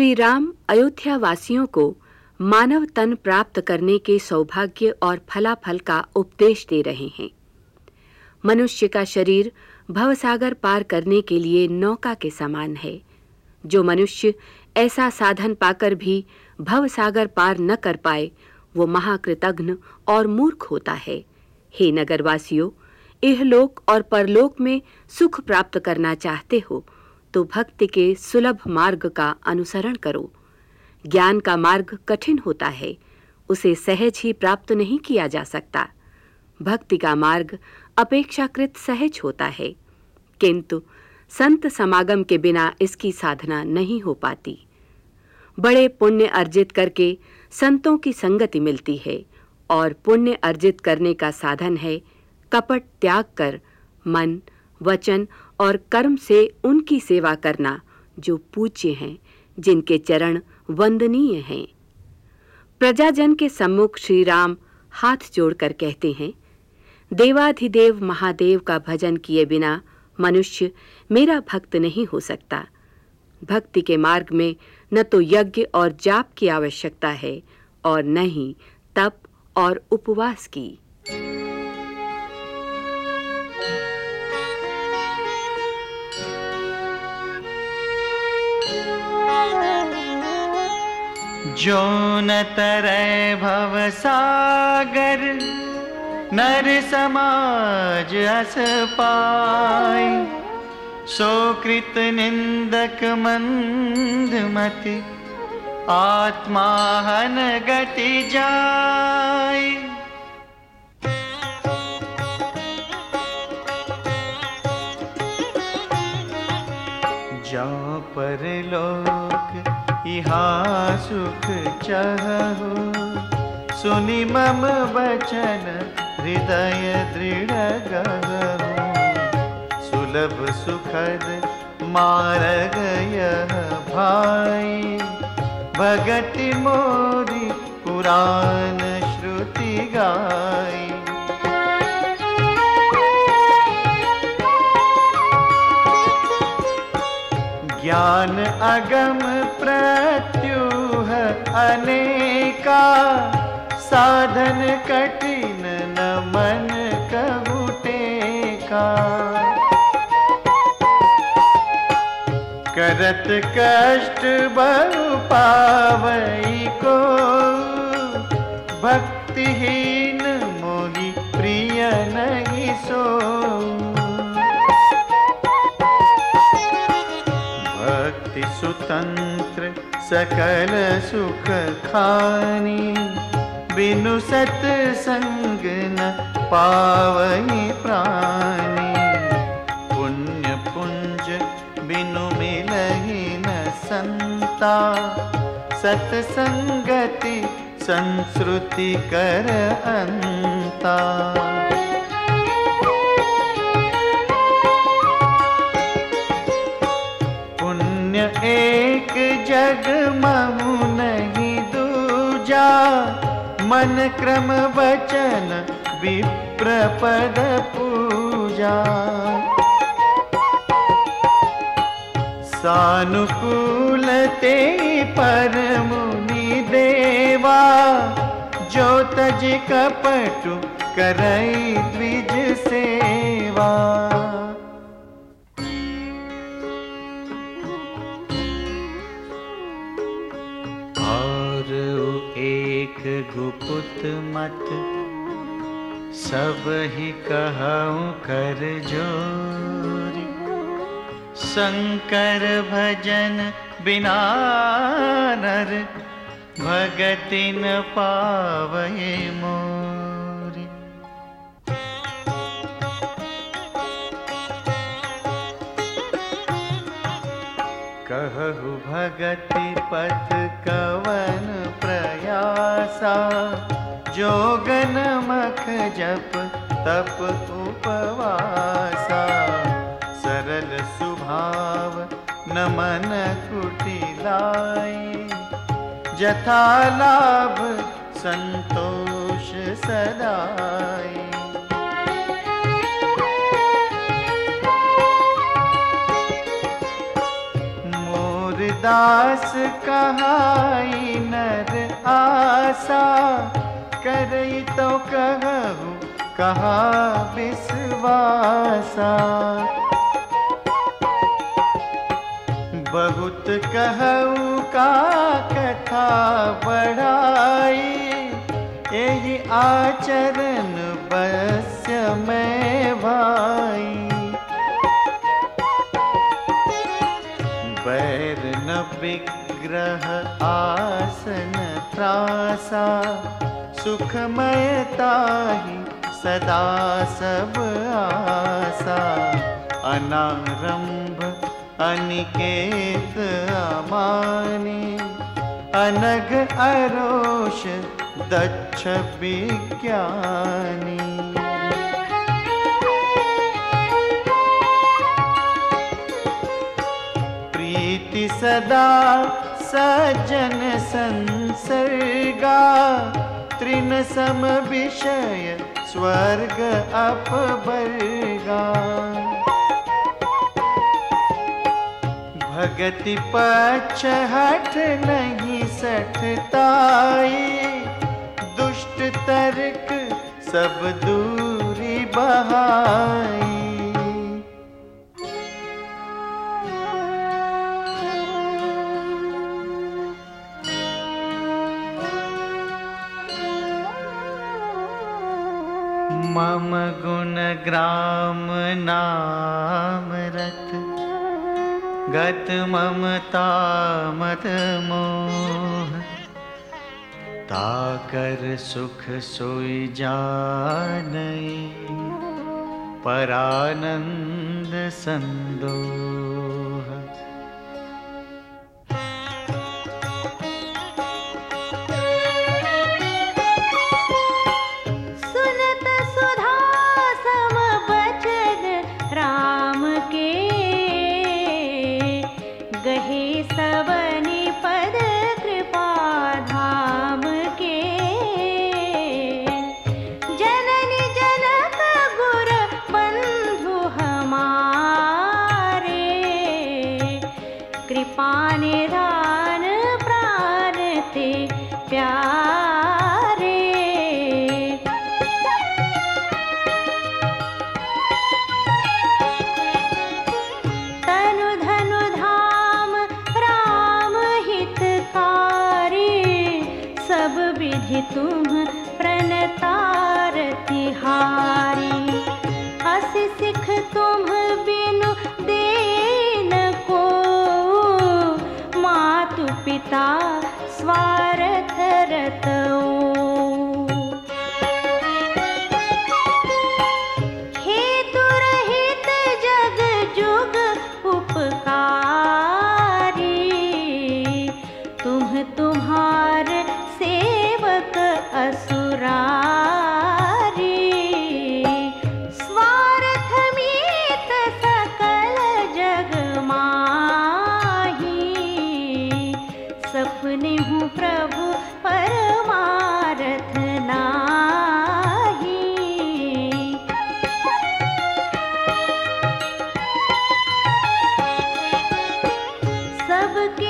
श्री राम अयोध्या वासियों को मानव तन प्राप्त करने के सौभाग्य और फलाफल का उपदेश दे रहे हैं। मनुष्य का शरीर भवसागर पार करने के लिए नौका के समान है। जो मनुष्य ऐसा साधन पाकर भी भवसागर पार न कर पाए, वो महाकृतघ्न और मूर्ख होता है। हे नगरवासियों इहलोक और परलोक में सुख प्राप्त करना चाहते हो तो भक्ति के सुलभ मार्ग का अनुसरण करो। ज्ञान का मार्ग कठिन होता है, उसे सहज ही प्राप्त नहीं किया जा सकता। भक्ति का मार्ग अपेक्षाकृत सहज होता है, किंतु संत समागम के बिना इसकी साधना नहीं हो पाती। बड़े पुण्य अर्जित करके संतों की संगति मिलती है, और पुण्य अर्जित करने का साधन है कपट त्याग कर मन, वचन और कर्म से उनकी सेवा करना जो पूज्य हैं, जिनके चरण वंदनीय हैं। प्रजाजन के सम्मुख श्री राम हाथ जोड़कर कहते हैं, देवाधिदेव महादेव का भजन किए बिना मनुष्य मेरा भक्त नहीं हो सकता। भक्ति के मार्ग में न तो यज्ञ और जाप की आवश्यकता है और न ही तप और उपवास की। जो न तरय भव सागर, नर समाज अस पाय सोकृत निंदक मंद मति, आत्मा हन गति जाय जा पर इहा सुख चाहो सुनि मम वचन, हृदय दृढ़ गहु। सुलभ सुखद मार्ग यह भाई। भगति मोरी पुराण श्रुति गाई। ज्ञान अगम प्रत्युह अनेका साधन कठिन न मन कबूटे का। करत कष्ट बहु पावई को, भक्तिहीन मोहि प्रिय नहीं सो। भक्ति सुतंत्र सकल सुख खानी, बिनु सत्संग न पावई प्राणी। पुण्य पुंज बिनु मिलहि न संता, सत्संगति संस्कृति कर अंता। जग महु नहीं दूजा। मन क्रम वचन विप्र पद पूजा। सानुकूल ते पर मुनि देवा। जो तज कपटु करई द्विज सेवा। एक गुपुत मत, सब ही कहूँ कर जोरी। शंकर भजन बिना नर, भगतिन पावे मोरी। कहु भगति पथ कवन प्रयासा। जोगन मख जप तप उपवासा। सरल सुभाव नमन कुटिलाई जथा लाभ संतोष सदाई दास कहाई नर आसा, करई तो कहू कहा विश्वासा। बहुत कहू का कथा बढ़ाई यही आचरण बस्य में भाई। विग्रह आसन त्रासा सुखमयता ही सदा सब आसा। अनारंभ अनिकेत अमानी, अनग अरोष दक्ष विज्ञानी। प्रीति सदा सज्जन संसर्गा, तृण सम विषय स्वर्ग अपवर्गा। भगति पक्ष हठ नहीं सठताई, दुष्ट तर्क सब दूरी बहाई। मम गुण ग्राम नाम रथ गत ममता मत मोह। ताकर सुख सोई जानई। परानंद संदोह निधान प्रारते प्यारे। तनु धनु धाम राम हितकारी सब विधि तुम प्रणतार तिहारी अस सिख तुम सुनि हूँ प्रभु परमारथ नाही। सबके